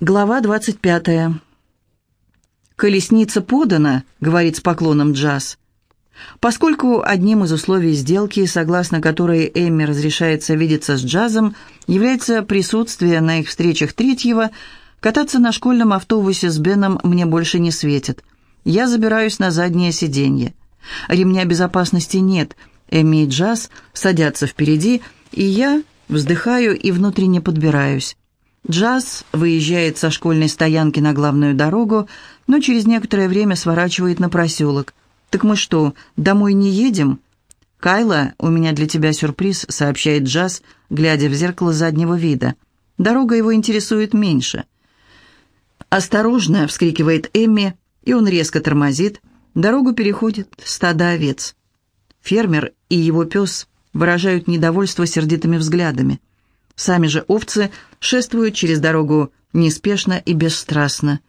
Глава 25. «Колесница подана», — говорит с поклоном Джаз. Поскольку одним из условий сделки, согласно которой Эмми разрешается видеться с Джазом, является присутствие на их встречах третьего, кататься на школьном автобусе с Беном мне больше не светит. Я забираюсь на заднее сиденье. Ремня безопасности нет. Эмми и Джаз садятся впереди, и я вздыхаю и внутренне подбираюсь. Джаз выезжает со школьной стоянки на главную дорогу, но через некоторое время сворачивает на проселок. «Так мы что, домой не едем?» «Кайла, у меня для тебя сюрприз», — сообщает Джаз, глядя в зеркало заднего вида. Дорога его интересует меньше. «Осторожно!» — вскрикивает Эмми, и он резко тормозит. Дорогу переходит стадо овец. Фермер и его пес выражают недовольство сердитыми взглядами. Сами же овцы шествуют через дорогу неспешно и бесстрастно.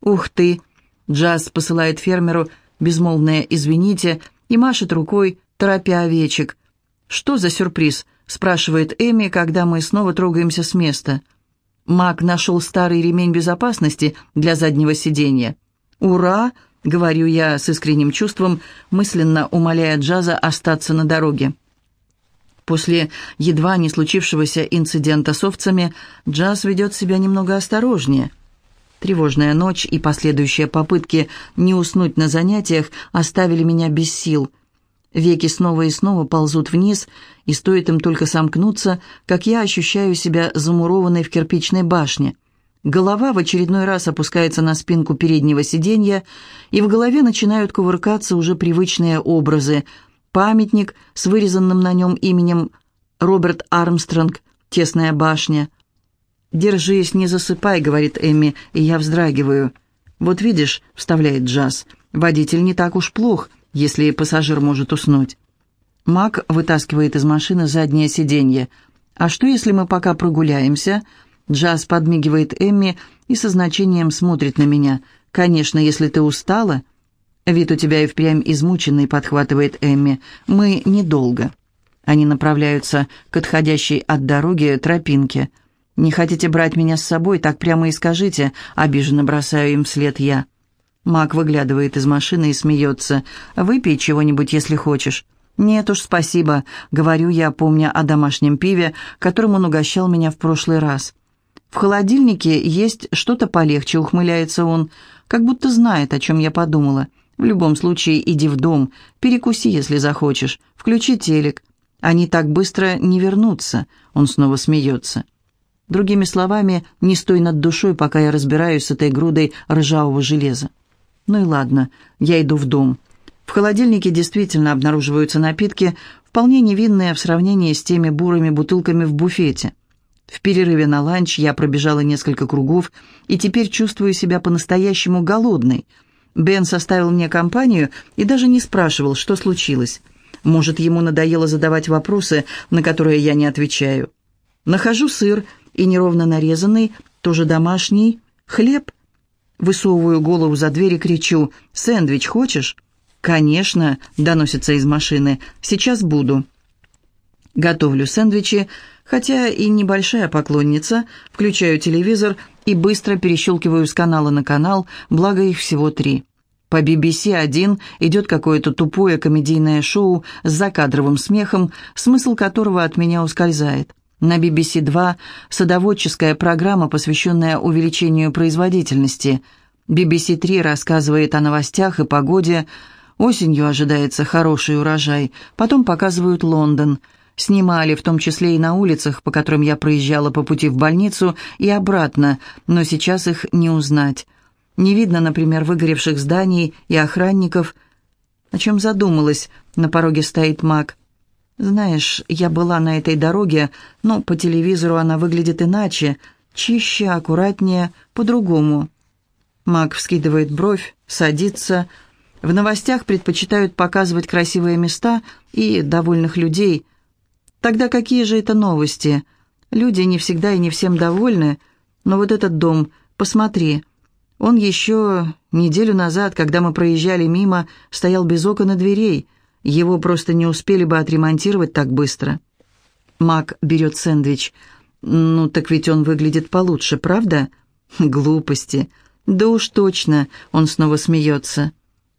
«Ух ты!» — Джаз посылает фермеру безмолвное «извините» и машет рукой, торопя овечек. «Что за сюрприз?» — спрашивает Эми, когда мы снова трогаемся с места. Мак нашел старый ремень безопасности для заднего сиденья. «Ура!» — говорю я с искренним чувством, мысленно умоляя Джаза остаться на дороге. После едва не случившегося инцидента с овцами Джаз ведет себя немного осторожнее. Тревожная ночь и последующие попытки не уснуть на занятиях оставили меня без сил. Веки снова и снова ползут вниз, и стоит им только сомкнуться, как я ощущаю себя замурованной в кирпичной башне. Голова в очередной раз опускается на спинку переднего сиденья, и в голове начинают кувыркаться уже привычные образы – памятник с вырезанным на нем именем Роберт Армстронг, тесная башня. «Держись, не засыпай», — говорит Эмми, и я вздрагиваю. «Вот видишь», — вставляет Джаз, — «водитель не так уж плох, если пассажир может уснуть». Мак вытаскивает из машины заднее сиденье. «А что, если мы пока прогуляемся?» Джаз подмигивает Эмми и со значением смотрит на меня. «Конечно, если ты устала». «Вид у тебя и впрямь измученный», — подхватывает Эмми. «Мы недолго». Они направляются к отходящей от дороги тропинке. «Не хотите брать меня с собой? Так прямо и скажите», — обиженно бросаю им вслед я. Мак выглядывает из машины и смеется. «Выпей чего-нибудь, если хочешь». «Нет уж, спасибо», — говорю я, помня о домашнем пиве, которым он угощал меня в прошлый раз. «В холодильнике есть что-то полегче», — ухмыляется он, как будто знает, о чем я подумала. В любом случае, иди в дом, перекуси, если захочешь, включи телек. Они так быстро не вернутся», — он снова смеется. Другими словами, не стой над душой, пока я разбираюсь с этой грудой ржавого железа. Ну и ладно, я иду в дом. В холодильнике действительно обнаруживаются напитки, вполне невинные в сравнении с теми бурыми бутылками в буфете. В перерыве на ланч я пробежала несколько кругов и теперь чувствую себя по-настоящему голодной — Бен составил мне компанию и даже не спрашивал, что случилось. Может, ему надоело задавать вопросы, на которые я не отвечаю. Нахожу сыр и неровно нарезанный, тоже домашний, хлеб. Высовываю голову за дверь и кричу «Сэндвич хочешь?» «Конечно», — доносится из машины, — «сейчас буду». Готовлю сэндвичи, хотя и небольшая поклонница, включаю телевизор и быстро перещелкиваю с канала на канал, благо их всего три. По BBC один идет какое-то тупое комедийное шоу с закадровым смехом, смысл которого от меня ускользает. На BBC 2 садоводческая программа, посвященная увеличению производительности. BBC 3 рассказывает о новостях и погоде. Осенью ожидается хороший урожай. Потом показывают Лондон – Снимали, в том числе и на улицах, по которым я проезжала по пути в больницу и обратно, но сейчас их не узнать. Не видно, например, выгоревших зданий и охранников. О чем задумалась? На пороге стоит маг. Знаешь, я была на этой дороге, но по телевизору она выглядит иначе, чище, аккуратнее, по-другому. Маг вскидывает бровь, садится. В новостях предпочитают показывать красивые места и довольных людей – Тогда какие же это новости? Люди не всегда и не всем довольны, но вот этот дом, посмотри, он еще неделю назад, когда мы проезжали мимо, стоял без окон и дверей. Его просто не успели бы отремонтировать так быстро. Мак берет сэндвич. «Ну, так ведь он выглядит получше, правда?» Глупости. Да уж точно, он снова смеется.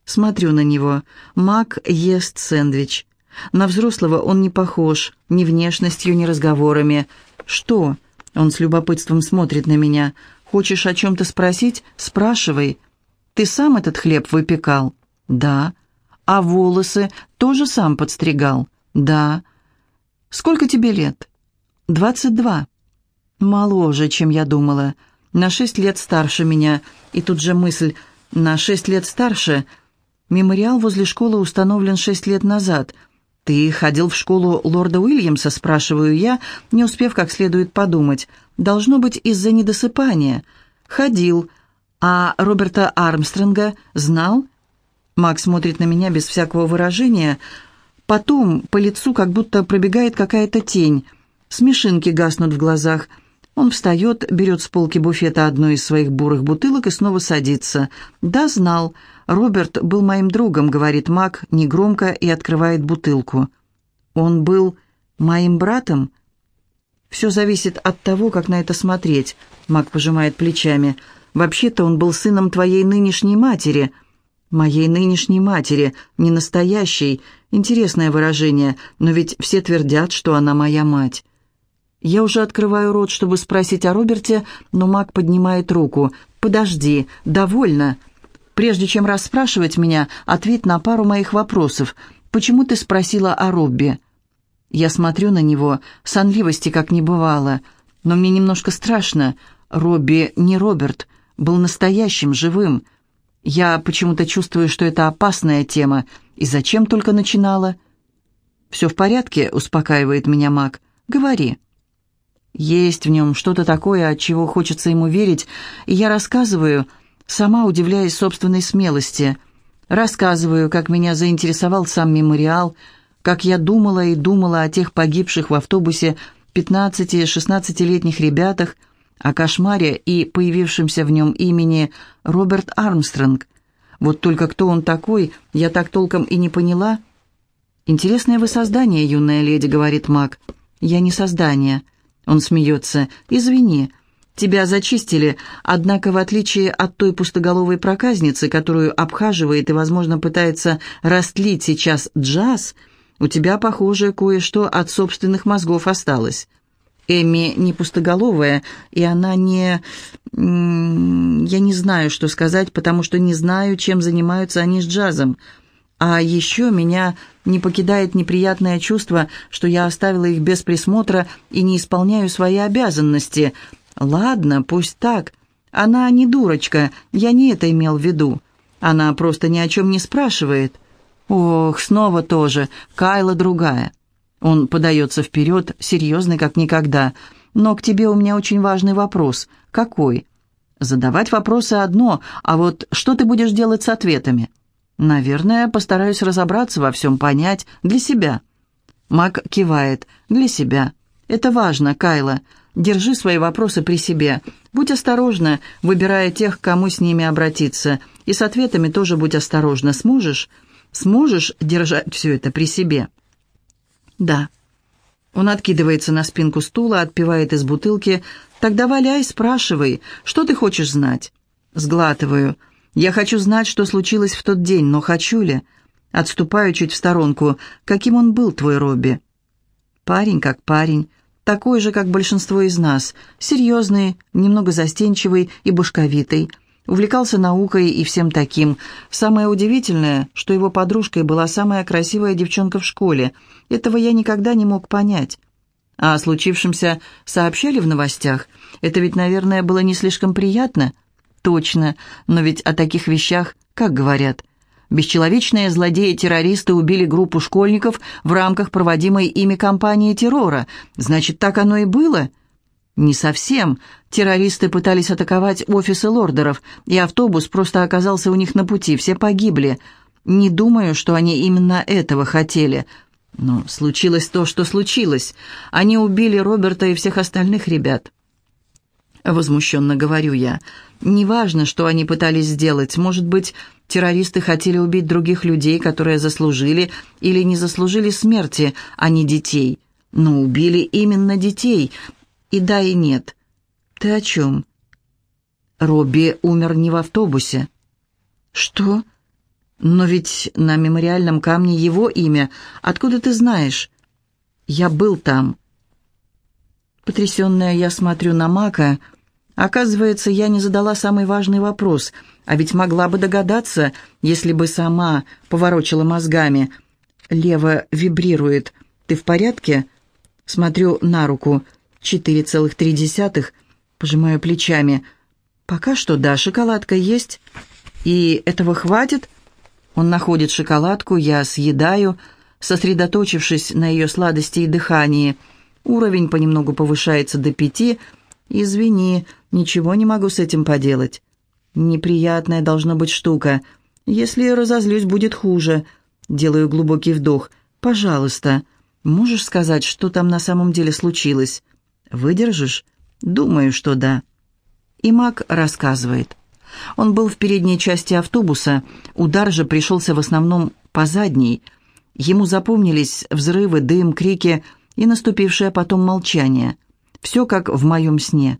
Смотрю на него. Мак ест сэндвич. На взрослого он не похож, ни внешностью, ни разговорами. «Что?» Он с любопытством смотрит на меня. «Хочешь о чем-то спросить? Спрашивай. Ты сам этот хлеб выпекал?» «Да». «А волосы тоже сам подстригал?» «Да». «Сколько тебе лет?» «Двадцать два». «Моложе, чем я думала. На шесть лет старше меня. И тут же мысль «на шесть лет старше». Мемориал возле школы установлен шесть лет назад – «Ты ходил в школу лорда Уильямса?» – спрашиваю я, не успев как следует подумать. «Должно быть из-за недосыпания». «Ходил. А Роберта Армстронга знал?» Макс смотрит на меня без всякого выражения. Потом по лицу как будто пробегает какая-то тень. Смешинки гаснут в глазах. Он встает, берет с полки буфета одну из своих бурых бутылок и снова садится. «Да, знал. Роберт был моим другом», — говорит Мак негромко и открывает бутылку. «Он был моим братом?» «Все зависит от того, как на это смотреть», — Мак пожимает плечами. «Вообще-то он был сыном твоей нынешней матери». «Моей нынешней матери, не настоящей. Интересное выражение, но ведь все твердят, что она моя мать». Я уже открываю рот, чтобы спросить о Роберте, но Мак поднимает руку. «Подожди, довольно. Прежде чем расспрашивать меня, ответь на пару моих вопросов. Почему ты спросила о Робби?» Я смотрю на него, сонливости как не бывало. Но мне немножко страшно. Робби не Роберт, был настоящим, живым. Я почему-то чувствую, что это опасная тема. И зачем только начинала? «Все в порядке?» — успокаивает меня Мак. «Говори». Есть в нем что-то такое, от чего хочется ему верить, и я рассказываю, сама удивляясь собственной смелости. Рассказываю, как меня заинтересовал сам мемориал, как я думала и думала о тех погибших в автобусе 15-16-летних ребятах, о кошмаре и появившемся в нем имени Роберт Армстронг. Вот только кто он такой, я так толком и не поняла. «Интересное вы создание, юная леди», — говорит Мак. «Я не создание». Он смеется. «Извини, тебя зачистили, однако в отличие от той пустоголовой проказницы, которую обхаживает и, возможно, пытается растлить сейчас джаз, у тебя, похоже, кое-что от собственных мозгов осталось». Эми не пустоголовая, и она не... Я не знаю, что сказать, потому что не знаю, чем занимаются они с джазом. А еще меня не покидает неприятное чувство, что я оставила их без присмотра и не исполняю свои обязанности. Ладно, пусть так. Она не дурочка, я не это имел в виду. Она просто ни о чем не спрашивает. Ох, снова тоже, Кайла другая. Он подается вперед, серьезный как никогда. Но к тебе у меня очень важный вопрос. Какой? Задавать вопросы одно, а вот что ты будешь делать с ответами?» «Наверное, постараюсь разобраться во всем, понять. Для себя». Мак кивает. «Для себя. Это важно, Кайла. Держи свои вопросы при себе. Будь осторожна, выбирая тех, к кому с ними обратиться. И с ответами тоже будь осторожна. Сможешь? Сможешь держать все это при себе?» «Да». Он откидывается на спинку стула, отпивает из бутылки. «Тогда валяй, спрашивай, что ты хочешь знать?» Сглатываю. Я хочу знать, что случилось в тот день, но хочу ли? Отступаю чуть в сторонку. Каким он был, твой Робби? Парень как парень. Такой же, как большинство из нас. Серьезный, немного застенчивый и башковитый. Увлекался наукой и всем таким. Самое удивительное, что его подружкой была самая красивая девчонка в школе. Этого я никогда не мог понять. А о случившемся сообщали в новостях. Это ведь, наверное, было не слишком приятно – Точно, но ведь о таких вещах, как говорят, бесчеловечные злодеи-террористы убили группу школьников в рамках проводимой ими кампании террора. Значит, так оно и было? Не совсем. Террористы пытались атаковать офисы лордеров, и автобус просто оказался у них на пути, все погибли. Не думаю, что они именно этого хотели. Но случилось то, что случилось. Они убили Роберта и всех остальных ребят. Возмущенно говорю я. Неважно, что они пытались сделать. Может быть, террористы хотели убить других людей, которые заслужили или не заслужили смерти, а не детей. Но убили именно детей. И да, и нет. Ты о чем? Робби умер не в автобусе. Что? Но ведь на мемориальном камне его имя. Откуда ты знаешь? Я был там. Потрясенная, я смотрю на Мака. Оказывается, я не задала самый важный вопрос, а ведь могла бы догадаться, если бы сама поворочила мозгами. Лево вибрирует. Ты в порядке? Смотрю на руку. Четыре целых три десятых. Пожимаю плечами. Пока что да, шоколадка есть. И этого хватит? Он находит шоколадку, я съедаю, сосредоточившись на ее сладости и дыхании. Уровень понемногу повышается до пяти. Извини, ничего не могу с этим поделать. Неприятная должна быть штука. Если разозлюсь, будет хуже. Делаю глубокий вдох. Пожалуйста, можешь сказать, что там на самом деле случилось? Выдержишь? Думаю, что да. И Мак рассказывает. Он был в передней части автобуса, удар же пришелся в основном по задней. Ему запомнились взрывы, дым, крики и наступившее потом молчание. Все как в моем сне.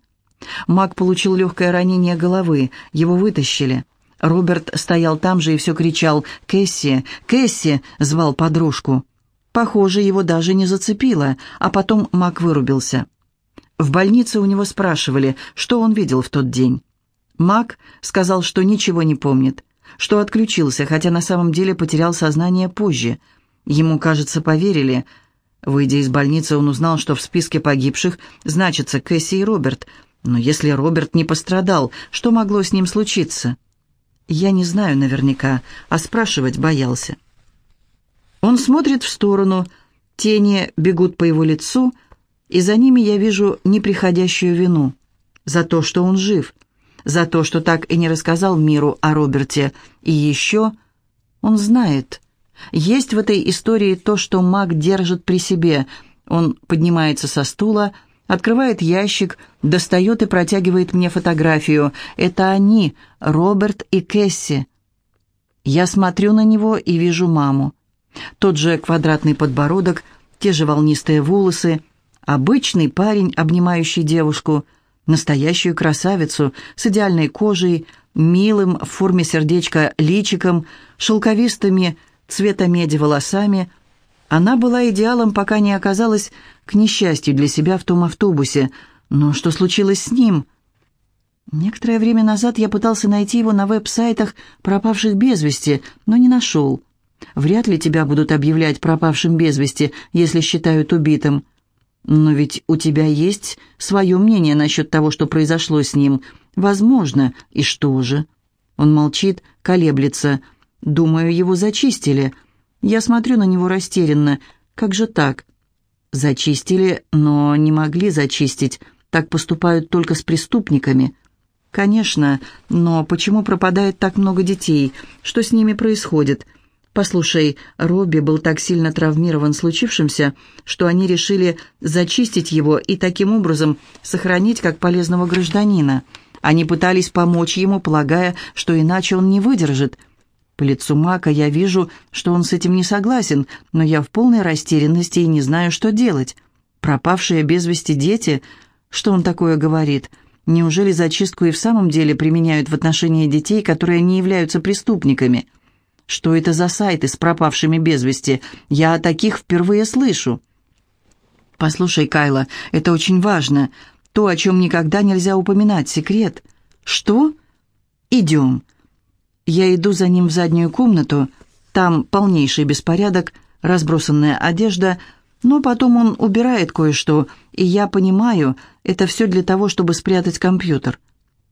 Мак получил легкое ранение головы, его вытащили. Роберт стоял там же и все кричал «Кэсси! Кэсси!» — звал подружку. Похоже, его даже не зацепило, а потом Мак вырубился. В больнице у него спрашивали, что он видел в тот день. Мак сказал, что ничего не помнит, что отключился, хотя на самом деле потерял сознание позже. Ему, кажется, поверили. Выйдя из больницы, он узнал, что в списке погибших значится Кэсси и Роберт. Но если Роберт не пострадал, что могло с ним случиться? Я не знаю наверняка, а спрашивать боялся. Он смотрит в сторону, тени бегут по его лицу, и за ними я вижу неприходящую вину за то, что он жив — за то, что так и не рассказал миру о Роберте. И еще он знает. Есть в этой истории то, что маг держит при себе. Он поднимается со стула, открывает ящик, достает и протягивает мне фотографию. Это они, Роберт и Кэсси. Я смотрю на него и вижу маму. Тот же квадратный подбородок, те же волнистые волосы, обычный парень, обнимающий девушку — настоящую красавицу с идеальной кожей, милым в форме сердечка личиком, шелковистыми цвета меди волосами. Она была идеалом, пока не оказалась к несчастью для себя в том автобусе. Но что случилось с ним? Некоторое время назад я пытался найти его на веб-сайтах пропавших без вести, но не нашел. Вряд ли тебя будут объявлять пропавшим без вести, если считают убитым. «Но ведь у тебя есть свое мнение насчет того, что произошло с ним. Возможно. И что же?» Он молчит, колеблется. «Думаю, его зачистили. Я смотрю на него растерянно. Как же так?» «Зачистили, но не могли зачистить. Так поступают только с преступниками». «Конечно, но почему пропадает так много детей? Что с ними происходит?» «Послушай, Робби был так сильно травмирован случившимся, что они решили зачистить его и таким образом сохранить как полезного гражданина. Они пытались помочь ему, полагая, что иначе он не выдержит. По лицу Мака я вижу, что он с этим не согласен, но я в полной растерянности и не знаю, что делать. Пропавшие без вести дети? Что он такое говорит?» Неужели зачистку и в самом деле применяют в отношении детей, которые не являются преступниками? Что это за сайты с пропавшими без вести? Я о таких впервые слышу. Послушай, Кайла, это очень важно. То, о чем никогда нельзя упоминать, секрет. Что? Идем. Я иду за ним в заднюю комнату. Там полнейший беспорядок, разбросанная одежда, но потом он убирает кое-что, и я понимаю, это все для того, чтобы спрятать компьютер.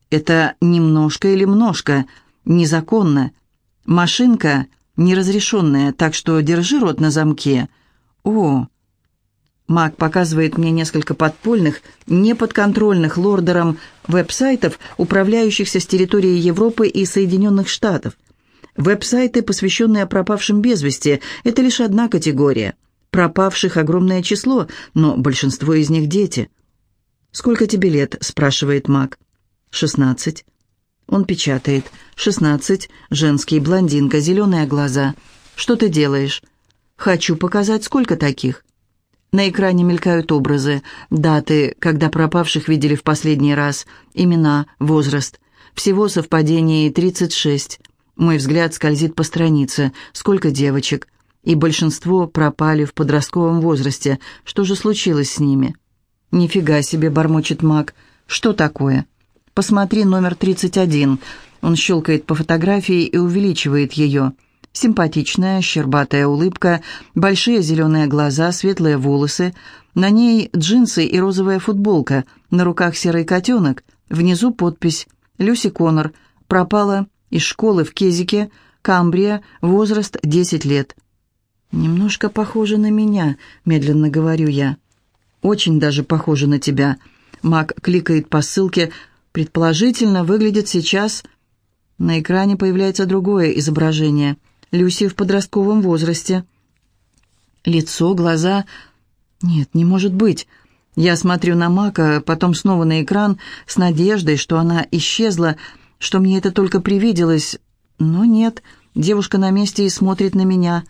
Это немножко или множко, незаконно. Машинка неразрешенная, так что держи рот на замке. О, Мак показывает мне несколько подпольных, неподконтрольных лордерам веб-сайтов, управляющихся с территории Европы и Соединенных Штатов. Веб-сайты, посвященные пропавшим без вести, это лишь одна категория. Пропавших огромное число, но большинство из них дети. «Сколько тебе лет?» – спрашивает Мак. «Шестнадцать». Он печатает. «Шестнадцать. Женский. Блондинка. Зеленые глаза. Что ты делаешь?» «Хочу показать, сколько таких». На экране мелькают образы, даты, когда пропавших видели в последний раз, имена, возраст. Всего совпадений 36. Мой взгляд скользит по странице. Сколько девочек? И большинство пропали в подростковом возрасте. Что же случилось с ними? «Нифига себе», — бормочет маг. «Что такое?» «Посмотри номер 31». Он щелкает по фотографии и увеличивает ее. Симпатичная, щербатая улыбка, большие зеленые глаза, светлые волосы. На ней джинсы и розовая футболка, на руках серый котенок. Внизу подпись «Люси Коннор. Пропала из школы в Кезике, Камбрия, возраст 10 лет. «Немножко похоже на меня», — медленно говорю я. «Очень даже похоже на тебя». Мак кликает по ссылке. Предположительно, выглядит сейчас... На экране появляется другое изображение. Люси в подростковом возрасте. Лицо, глаза... Нет, не может быть. Я смотрю на Мака, потом снова на экран, с надеждой, что она исчезла, что мне это только привиделось. Но нет, девушка на месте и смотрит на меня.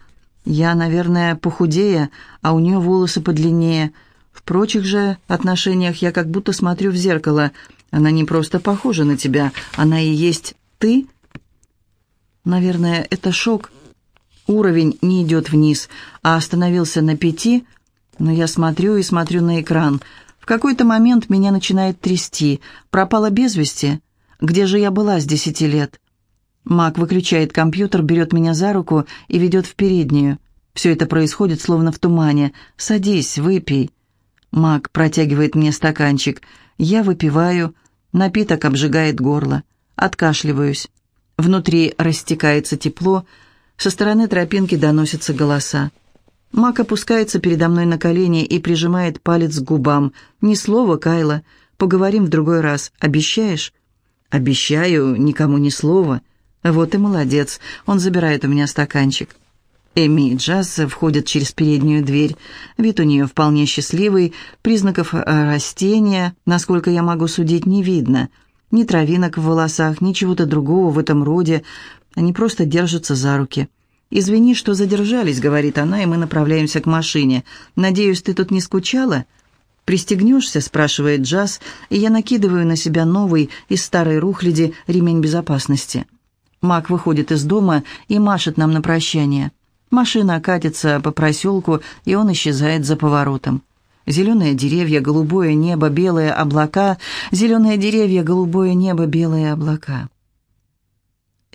Я, наверное, похудее, а у нее волосы подлиннее. В прочих же отношениях я как будто смотрю в зеркало. Она не просто похожа на тебя, она и есть ты. Наверное, это шок. Уровень не идет вниз, а остановился на пяти, но я смотрю и смотрю на экран. В какой-то момент меня начинает трясти. Пропала без вести. Где же я была с десяти лет? Мак выключает компьютер, берет меня за руку и ведет в переднюю. Все это происходит словно в тумане. «Садись, выпей». Мак протягивает мне стаканчик. Я выпиваю. Напиток обжигает горло. Откашливаюсь. Внутри растекается тепло. Со стороны тропинки доносятся голоса. Мак опускается передо мной на колени и прижимает палец к губам. «Ни слова, Кайла. Поговорим в другой раз. Обещаешь?» «Обещаю, никому ни слова». «Вот и молодец». Он забирает у меня стаканчик. Эми и Джаз входят через переднюю дверь. Вид у нее вполне счастливый. Признаков э, растения, насколько я могу судить, не видно. Ни травинок в волосах, ни чего-то другого в этом роде. Они просто держатся за руки. «Извини, что задержались», — говорит она, и мы направляемся к машине. «Надеюсь, ты тут не скучала?» «Пристегнешься?» — спрашивает Джаз, и я накидываю на себя новый из старой рухляди ремень безопасности. Мак выходит из дома и машет нам на прощание. Машина катится по проселку, и он исчезает за поворотом. Зеленые деревья, голубое небо, белые облака, зеленые деревья, голубое небо, белые облака.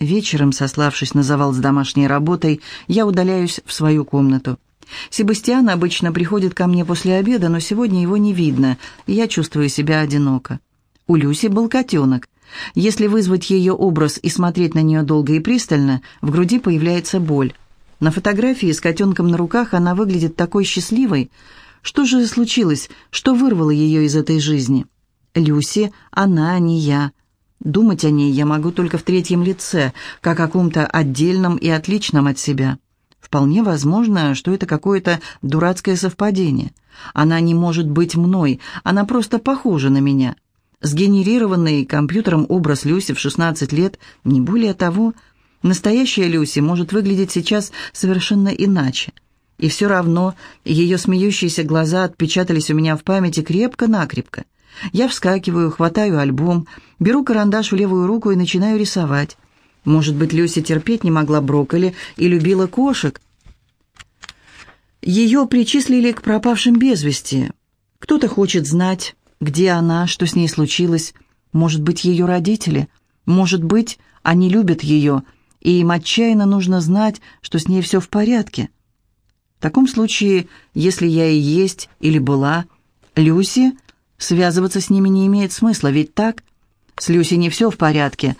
Вечером, сославшись на завал с домашней работой, я удаляюсь в свою комнату. Себастьян обычно приходит ко мне после обеда, но сегодня его не видно, и я чувствую себя одиноко. У Люси был котенок. Если вызвать ее образ и смотреть на нее долго и пристально, в груди появляется боль. На фотографии с котенком на руках она выглядит такой счастливой. Что же случилось? Что вырвало ее из этой жизни? Люси, она, не я. Думать о ней я могу только в третьем лице, как о ком-то отдельном и отличном от себя. Вполне возможно, что это какое-то дурацкое совпадение. Она не может быть мной, она просто похожа на меня. Сгенерированный компьютером образ Люси в 16 лет, не более того. Настоящая Люси может выглядеть сейчас совершенно иначе. И все равно ее смеющиеся глаза отпечатались у меня в памяти крепко-накрепко. Я вскакиваю, хватаю альбом, беру карандаш в левую руку и начинаю рисовать. Может быть, Люся терпеть не могла брокколи и любила кошек. Ее причислили к пропавшим без вести. Кто-то хочет знать, где она, что с ней случилось. Может быть, ее родители. Может быть, они любят ее, и им отчаянно нужно знать, что с ней все в порядке. В таком случае, если я и есть или была, Люси Связываться с ними не имеет смысла, ведь так? С Люси не все в порядке.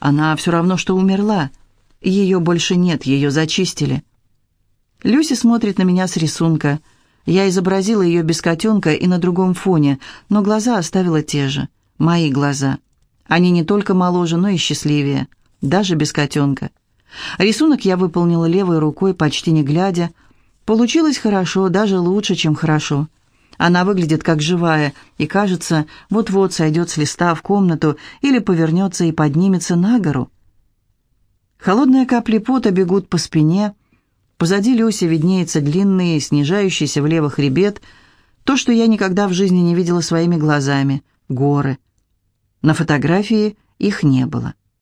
Она все равно, что умерла. Ее больше нет, ее зачистили. Люси смотрит на меня с рисунка. Я изобразила ее без котенка и на другом фоне, но глаза оставила те же. Мои глаза. Они не только моложе, но и счастливее. Даже без котенка. Рисунок я выполнила левой рукой, почти не глядя. Получилось хорошо, даже лучше, чем хорошо. Она выглядит как живая и, кажется, вот-вот сойдет с листа в комнату или повернется и поднимется на гору. Холодные капли пота бегут по спине. Позади Люси виднеется длинный, снижающийся влево хребет, то, что я никогда в жизни не видела своими глазами — горы. На фотографии их не было.